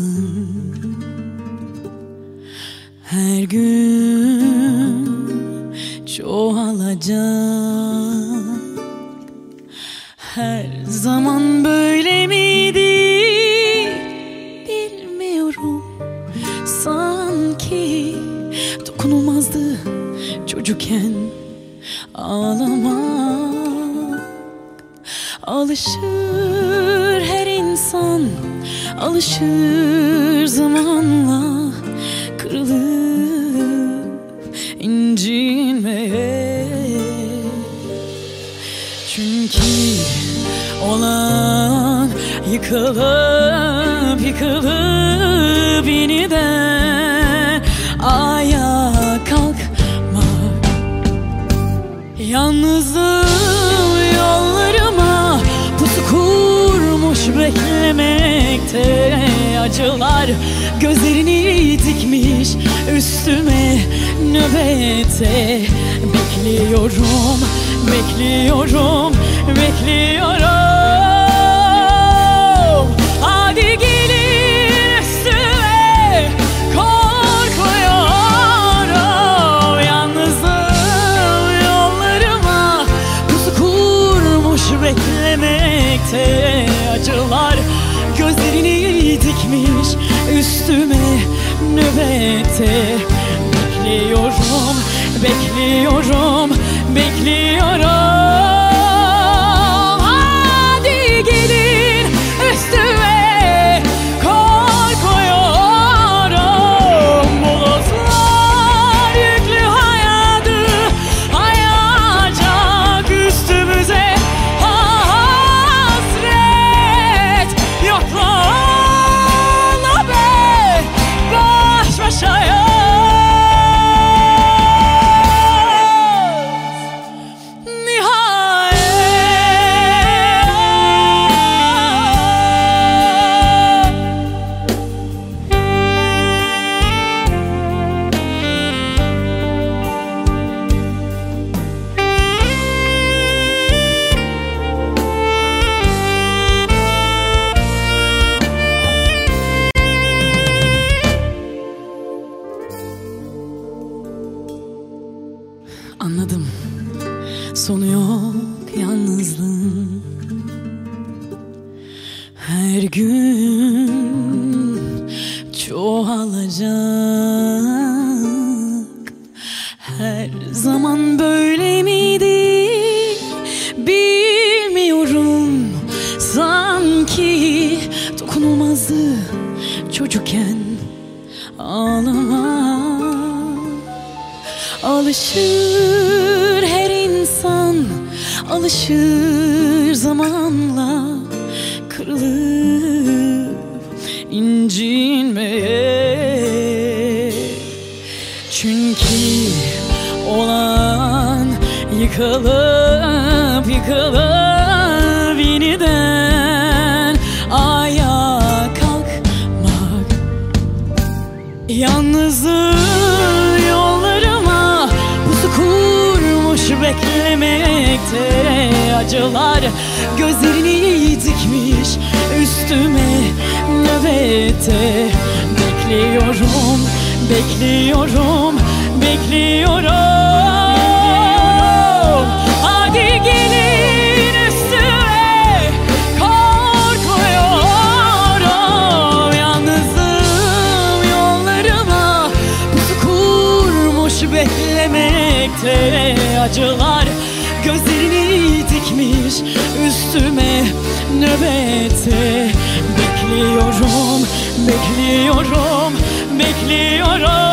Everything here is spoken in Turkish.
yalnızlığın Her gün çoğalacak. Her zaman böyle miydi? Bilmiyorum. Sanki dokunulmazdı çocukken ağlamak. Alışır her insan Alışır zamanla Kırılıp incinmeye. Çünkü olan yıkılıp Acılar gözlerini dikmiş üstüme nöbete. Bekliyorum, bekliyorum nöbete Bekliyorum, bekliyorum, bekliyorum Her gün çoğalacak. Her zaman böyle miydi? Bilmiyorum. Sanki dokunulmazdı çocukken ağlamak. Alışır her insan Alışır zamanla Kırılıp incinmeye. Çünkü olan yıkılıp yıkılıp beklemekte Acılar. Gözlerini dikmiş üstüme nöbete. Bekliyorum, bekliyorum, bekliyorum. Hadi gelin üstüme. Korkuyorum Yalnızım yollarıma. Pusu kurmuş beklemekte Acılar gözlerini dikmiş üstüme nöbete. Bekliyorum, bekliyorum, bekliyorum